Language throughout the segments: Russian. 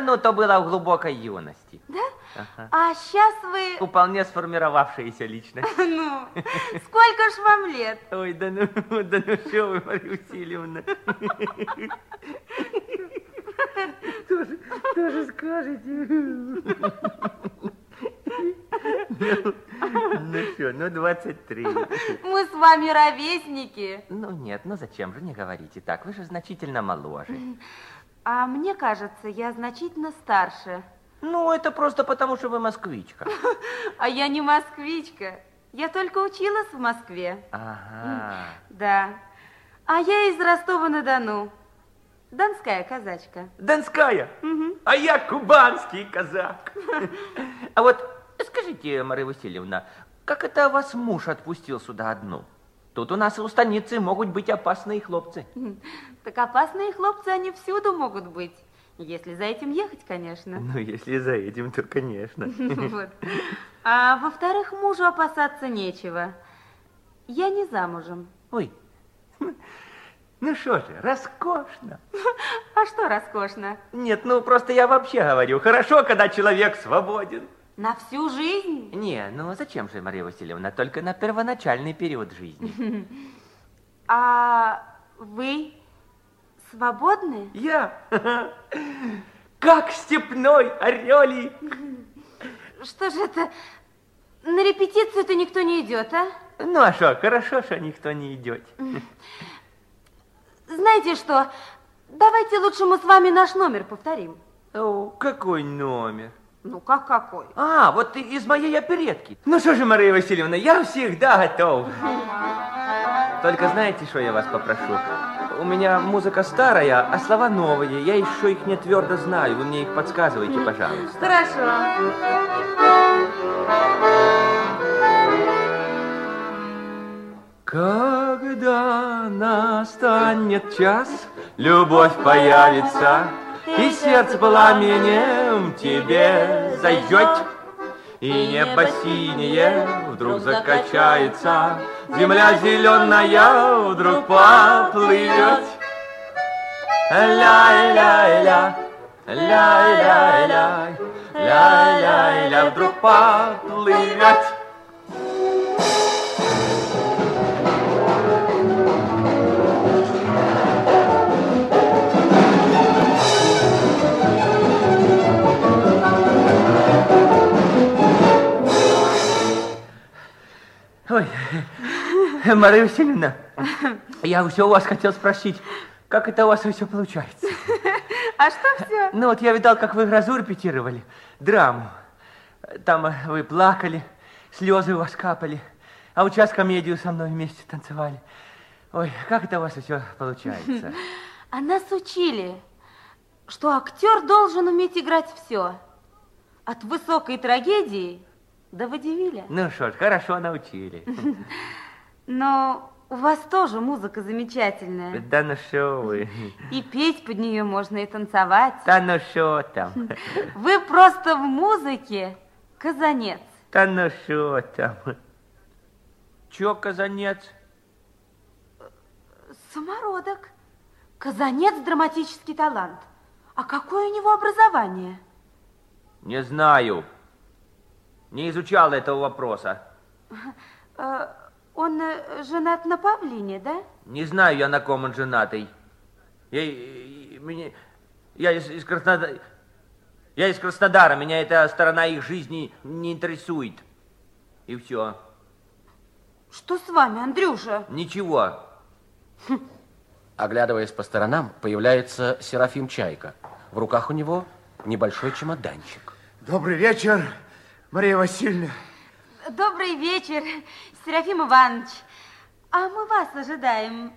Да, ну то было в глубокой юности. Да? Ага. А сейчас вы... Вполне сформировавшаяся личность. Ну, сколько ж вам лет? Ой, да ну, да ну что вы, Мария Васильевна. Тоже, тоже скажете. Ну, ну что, ну 23. Мы с вами ровесники. Ну нет, ну зачем же, не говорите так, вы же значительно моложе. А мне кажется, я значительно старше. Ну, это просто потому, что вы москвичка. А я не москвичка. Я только училась в Москве. Ага. Да. А я из Ростова-на-Дону. Донская казачка. Донская? Угу. А я кубанский казак. А вот скажите, Мария Васильевна, как это вас муж отпустил сюда одну? Тут у нас у станицы могут быть опасные хлопцы. Так опасные хлопцы, они всюду могут быть. Если за этим ехать, конечно. Ну, если за этим, то конечно. Вот. А во-вторых, мужу опасаться нечего. Я не замужем. Ой, ну что же, роскошно. А что роскошно? Нет, ну просто я вообще говорю, хорошо, когда человек свободен. На всю жизнь? Не, ну зачем же, Мария Васильевна, только на первоначальный период жизни. А вы свободны? Я? Как степной орелик. Что же это, на репетицию-то никто не идет, а? Ну а что, хорошо, что никто не идет. Знаете что, давайте лучше мы с вами наш номер повторим. О, какой номер? Ну, как какой? А, вот из моей оперетки. Ну что же, Мария Васильевна, я всегда готов. Только знаете, что я вас попрошу? У меня музыка старая, а слова новые. Я еще их не твердо знаю. Вы мне их подсказывайте, пожалуйста. Хорошо. Когда настанет час, любовь появится, и сердце пламенем тебе зайдет, И небо синее вдруг закачается, Земля зеленая вдруг поплывет. Ля-ля-ля, ля-ля-ля, ля-ля-ля, вдруг поплывет. Мария Васильевна, я все у вас хотел спросить, как это у вас все получается? А что все? Ну вот я видал, как вы грозу репетировали, драму. Там вы плакали, слезы у вас капали, а вот сейчас комедию со мной вместе танцевали. Ой, как это у вас все получается? А нас учили, что актер должен уметь играть все. От высокой трагедии до водевиля. Ну что ж, хорошо научили. Но у вас тоже музыка замечательная. Да ну что вы. И петь под нее можно, и танцевать. Да ну что там. Вы просто в музыке казанец. Да ну что там. Чё казанец? Самородок. Казанец – драматический талант. А какое у него образование? Не знаю. Не изучал этого вопроса. Он э, женат на Павлине, да? Не знаю я, на ком он женатый. Я, меня, я из, из Краснодара. Я из Краснодара, меня эта сторона их жизни не интересует. И все. Что с вами, Андрюша? Ничего. Оглядываясь по сторонам, появляется Серафим Чайка. В руках у него небольшой чемоданчик. Добрый вечер, Мария Васильевна. Добрый вечер, Серафим Иванович. А мы вас ожидаем.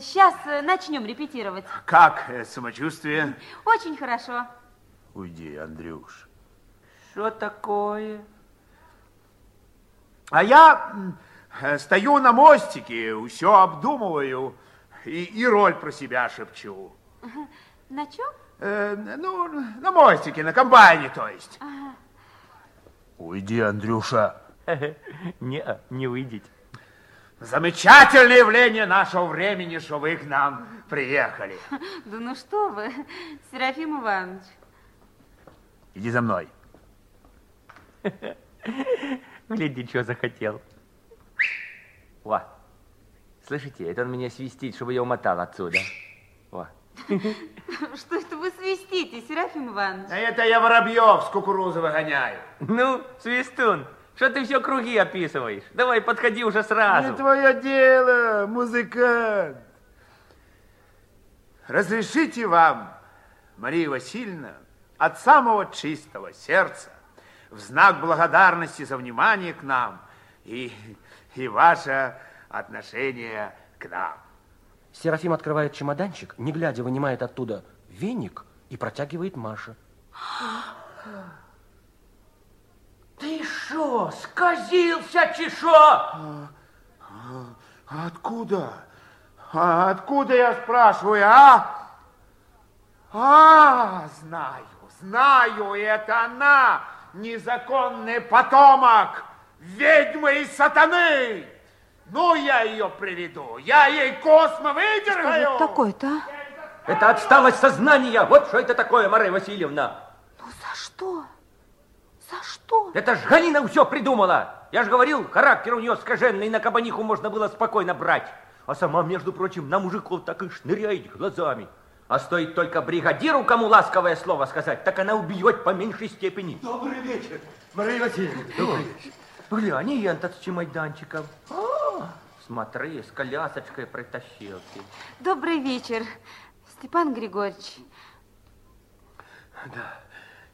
Сейчас начнем репетировать. Как э, самочувствие? Очень хорошо. Уйди, Андрюш. Что такое? А я э, стою на мостике, все обдумываю и, и роль про себя шепчу. На чем? Э, ну, на мостике, на комбайне, то есть. Ага. Уйди, Андрюша. Не, не выйдете. Замечательное явление нашего времени, что вы к нам приехали. Да ну что вы, Серафим Иванович. Иди за мной. Гляди, что захотел. О, слышите, это он меня свистит, чтобы я умотал отсюда. О. Что это вы свистите, Серафим Иванович? А это я воробьев с кукурузы выгоняю. Ну, свистун, что ты все круги описываешь? Давай, подходи уже сразу. Не твое дело, музыкант. Разрешите вам, Мария Васильевна, от самого чистого сердца, в знак благодарности за внимание к нам и, и ваше отношение к нам. Серафим открывает чемоданчик, не глядя, вынимает оттуда веник и протягивает Маше. Ты что, сказился, чешо? А откуда? А откуда, я спрашиваю, а? А, знаю, знаю, это она, незаконный потомок ведьмы и сатаны. Ну, я ее приведу, я ей космо выдергаю. Вот такой-то, а? Это отсталость сознания. Вот что это такое, Мария Васильевна. Ну за что? Это ж Галина все придумала. Я же говорил, характер у нее скаженный, на кабаниху можно было спокойно брать. А сама, между прочим, на мужиков так и шныряет глазами. А стоит только бригадиру кому ласковое слово сказать, так она убьет по меньшей степени. Добрый вечер, Мария Васильевна. Добрый вечер. Глянь, и этот с чемоданчиком. А, смотри, с колясочкой притащился. Добрый вечер, Степан Григорьевич. Да.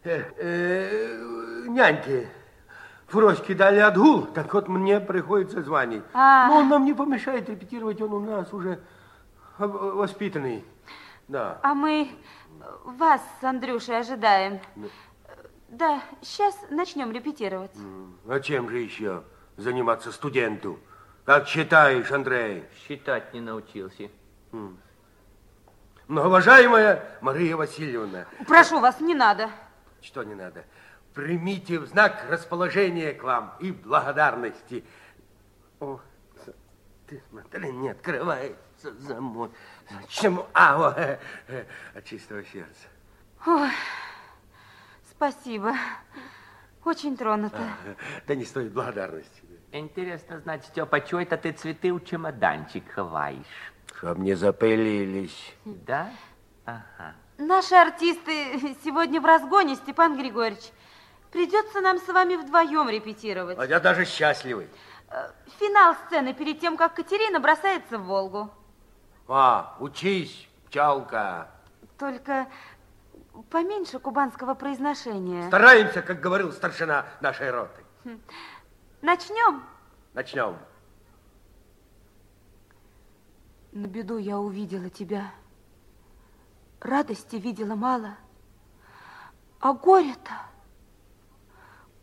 Э, няньки Фроське дали отгул, так вот мне приходится звонить. А. Но он нам не помешает репетировать, он у нас уже воспитанный. Да. А мы вас с Андрюшей ожидаем. Да, сейчас начнем репетировать. А чем же еще заниматься студенту? Как считаешь, Андрей? Считать не научился. Многоуважаемая Мария Васильевна, Прошу вас, не надо. Что не надо, примите в знак расположения к вам и благодарности. О, ты смотри, не открывается замок. Почему? А, о, э, э, от чистого сердца. Ой, спасибо. Очень тронута. Да не стоит благодарности. Интересно знать, Степа, чего это ты цветы в чемоданчик ховаешь? Чтоб не запылились. Да? Ага. Наши артисты сегодня в разгоне, Степан Григорьевич. Придется нам с вами вдвоем репетировать. А я даже счастливый. Э, Финал сцены перед тем, как Катерина бросается в Волгу. А, учись, пчелка. Только поменьше кубанского произношения. Стараемся, как говорил старшина нашей роты. Начнем. Начнем. На беду я увидела тебя. Радости видела мало. А горе-то...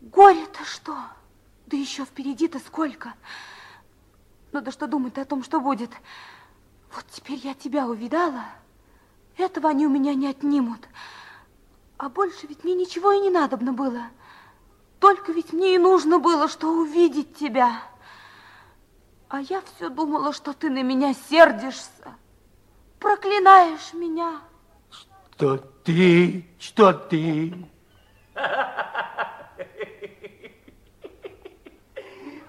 Горе-то что? Да еще впереди-то сколько. Ну да что думать о том, что будет. Вот теперь я тебя увидала. Этого они у меня не отнимут. А больше ведь мне ничего и не надобно было. Только ведь мне и нужно было, что увидеть тебя. А я все думала, что ты на меня сердишься, проклинаешь меня. Что ты, что ты?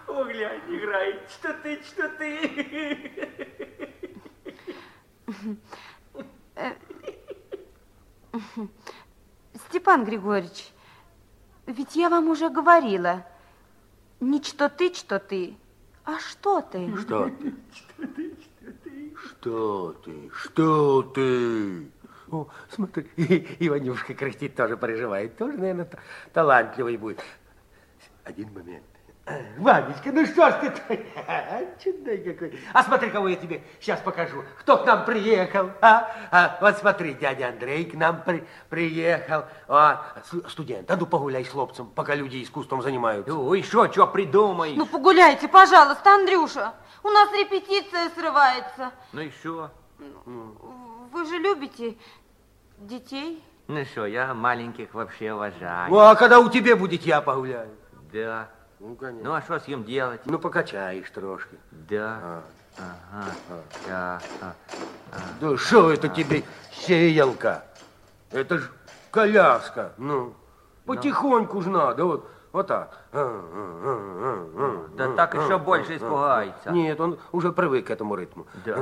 О, глянь, играет. Что ты, что ты? Степан Григорьевич, ведь я вам уже говорила, не что ты, что ты, а что ты? Что ты? Что ты? Что ты? О, смотри, и Иванюшка кряхтит, тоже переживает. Тоже, наверное, та- талантливый будет. Один момент. Ванечка, ну что ж ты такая? Чудной какой. А смотри, кого я тебе сейчас покажу. Кто к нам приехал? А? А, вот смотри, дядя Андрей к нам при- приехал. А, студент, а ну погуляй с хлопцем, пока люди искусством занимаются. Ой, что, что придумаешь? Ну, погуляйте, пожалуйста, Андрюша. У нас репетиция срывается. Ну и что? Вы же любите детей? Ну что, я маленьких вообще уважаю. Ну, а когда у тебя будет, я погуляю. Да. Ну, конечно. Ну, а что с ним делать? Ну, покачаешь трошки. Да. Ага. Да. а. Да что это тебе сеялка? Это ж коляска. Ну, Потихоньку ж надо, вот, вот так. Да так еще больше испугается. Нет, он уже привык к этому ритму. Да.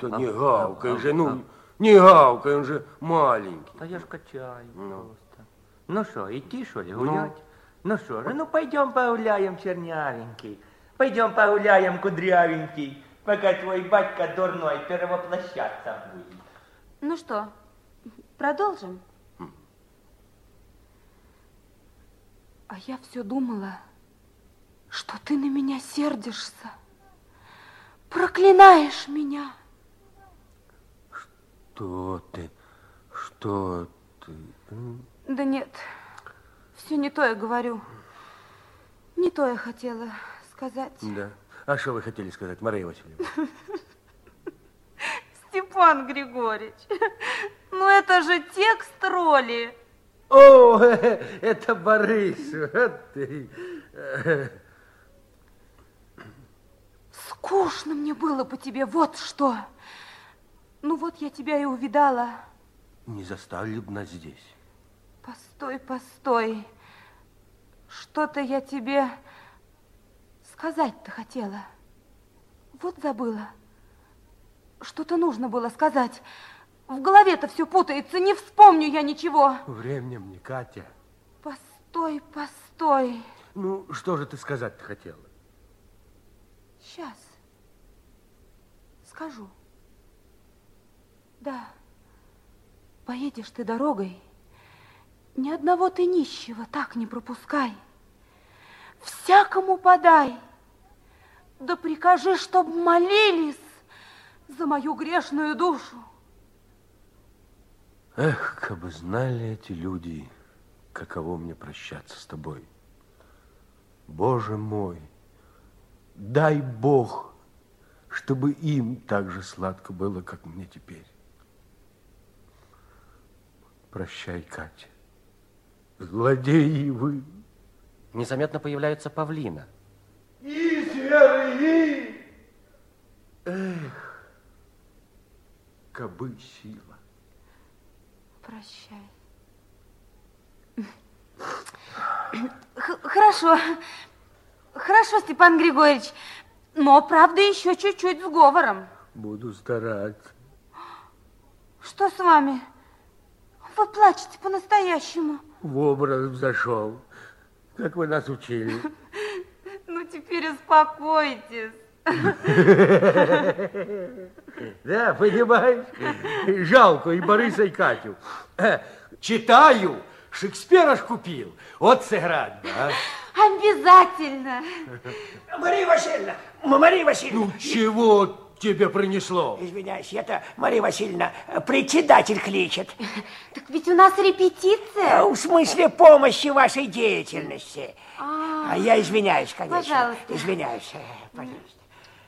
Да не гавкай же, ну, не гавкай, он же маленький. Да я ж качаю просто. Ну что, идти что ли, гулять? Ну что же, ну пойдем погуляем, чернявенький. Пойдем погуляем, кудрявенький, пока твой батька дурной перевоплощаться будет. Ну что, продолжим? А я все думала, что ты на меня сердишься, проклинаешь меня. Что ты, что ты? Да нет, все не то я говорю. Не то я хотела сказать. Да. А что вы хотели сказать, Мария Васильевна? Степан Григорьевич, ну это же текст роли. О, это Борис. Вот ты. Скучно мне было по тебе, вот что. Ну вот я тебя и увидала. Не заставили бы нас здесь. Постой, постой. Что-то я тебе сказать-то хотела. Вот забыла. Что-то нужно было сказать. В голове-то все путается, не вспомню я ничего. Временем не Катя. Постой, постой. Ну, что же ты сказать-то хотела? Сейчас. Скажу. Да. Поедешь ты дорогой, ни одного ты нищего так не пропускай. Всякому подай. Да прикажи, чтоб молились за мою грешную душу. Эх, как бы знали эти люди, каково мне прощаться с тобой. Боже мой, дай Бог, чтобы им так же сладко было, как мне теперь. Прощай, Катя. Злодеи вы. Незаметно появляется павлина. Изверги! Эх, кабы сила. Прощай. Хорошо. Хорошо, Степан Григорьевич. Но, правда, еще чуть-чуть с говором. Буду стараться. Что с вами? Вы плачете по-настоящему. В образ зашел, как вы нас учили. Ну, теперь успокойтесь. Да, понимаешь? Жалко и Бориса, и Катю. Э, Читаю, Шекспира ж купил. Вот сыграть бы, а. Обязательно. Мария Васильевна, Мария Васильевна, Ну, чего тебе принесло? извиняюсь, это Мария Васильевна, председатель кличет. Так ведь у нас репетиция. В смысле помощи вашей деятельности. А я извиняюсь, конечно. Пожалуйста. Извиняюсь, э, пожалуйста.